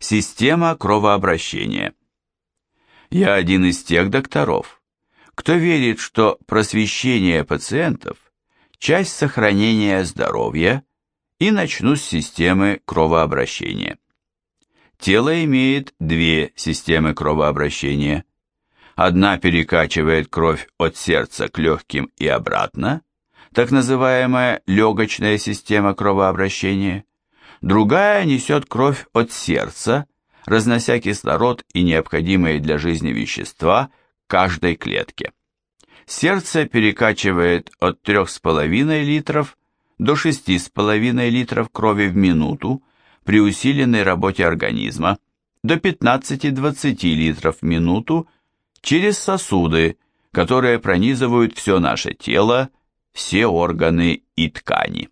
Система кровообращения. Я один из тех докторов, кто верит, что просвещение пациентов – часть сохранения здоровья, и начну с системы кровообращения. Тело имеет две системы кровообращения. Одна перекачивает кровь от сердца к легким и обратно, так называемая легочная система кровообращения. Другая несет кровь от сердца, разнося кислород и необходимые для жизни вещества каждой клетке. Сердце перекачивает от 3,5 литров до 6,5 литров крови в минуту при усиленной работе организма, до 15-20 литров в минуту через сосуды, которые пронизывают все наше тело, все органы и ткани.